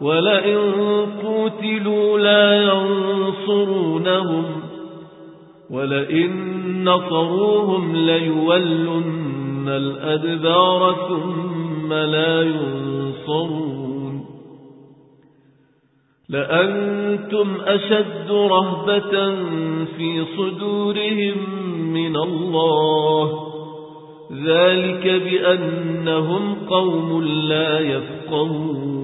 ولئن قوتلوا لا ينصرونهم ولئن نصروهم ليولن الأدبار ثم لا ينصرون لأنتم أشد رهبة في صدورهم من الله ذلك بأنهم قوم لا يفقهون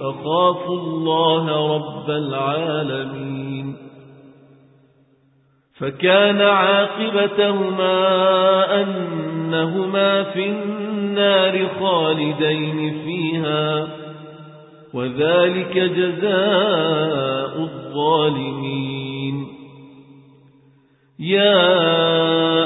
أخاف الله رب العالمين فكان عاقبتهما أنهما في النار خالدين فيها وذلك جزاء الظالمين. يا